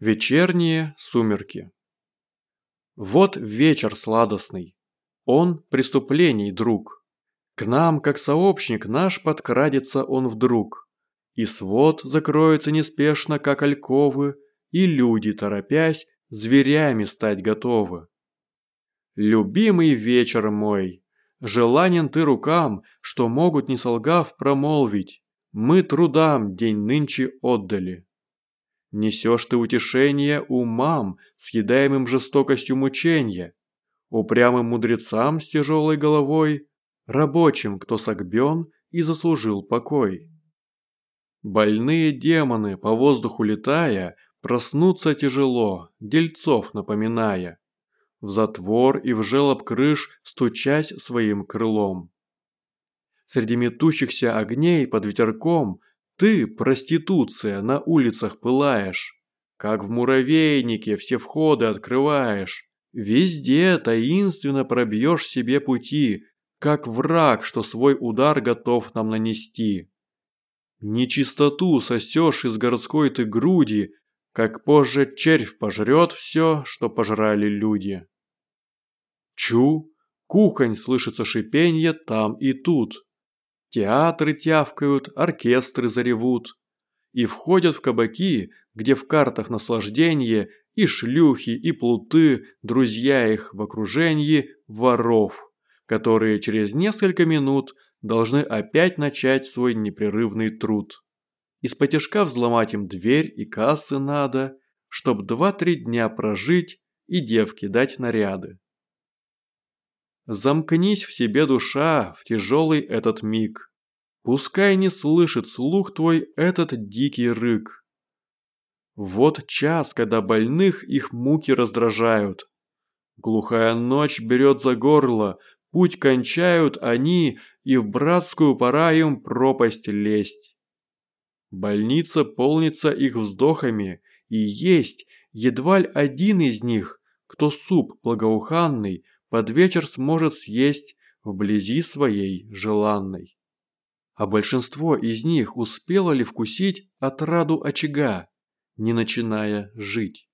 Вечерние сумерки. Вот вечер сладостный. Он преступлений друг. К нам, как сообщник наш, подкрадется он вдруг. И свод закроется неспешно, как альковы, и люди, торопясь, зверями стать готовы. Любимый вечер мой, желанен ты рукам, что могут, не солгав, промолвить, мы трудам день нынче отдали. Несешь ты утешение умам, съедаемым жестокостью мучения, упрямым мудрецам с тяжелой головой, рабочим, кто согбен и заслужил покой. Больные демоны, по воздуху летая, проснуться тяжело, дельцов напоминая, в затвор и в желоб крыш стучась своим крылом. Среди метущихся огней под ветерком ты, проституция, на улицах пылаешь, как в муравейнике все входы открываешь. Везде таинственно пробьешь себе пути, как враг, что свой удар готов нам нанести. Нечистоту сосешь из городской ты груди, как позже червь пожрет все, что пожрали люди. Чу, кухонь слышится шипенье там и тут. Театры тявкают, оркестры заревут. И входят в кабаки, где в картах наслаждение и шлюхи, и плуты, друзья их в окружении воров, которые через несколько минут должны опять начать свой непрерывный труд. Из-под взломать им дверь и кассы надо, чтоб два-три дня прожить и девке дать наряды. Замкнись в себе душа в тяжелый этот миг. Пускай не слышит слух твой этот дикий рык. Вот час, когда больных их муки раздражают. Глухая ночь берет за горло, путь кончают они, и в братскую пора им пропасть лезть. Больница полнится их вздохами, и есть едва ли один из них, кто суп благоуханный под вечер сможет съесть вблизи своей желанной. А большинство из них успело ли вкусить отраду очага, не начиная жить?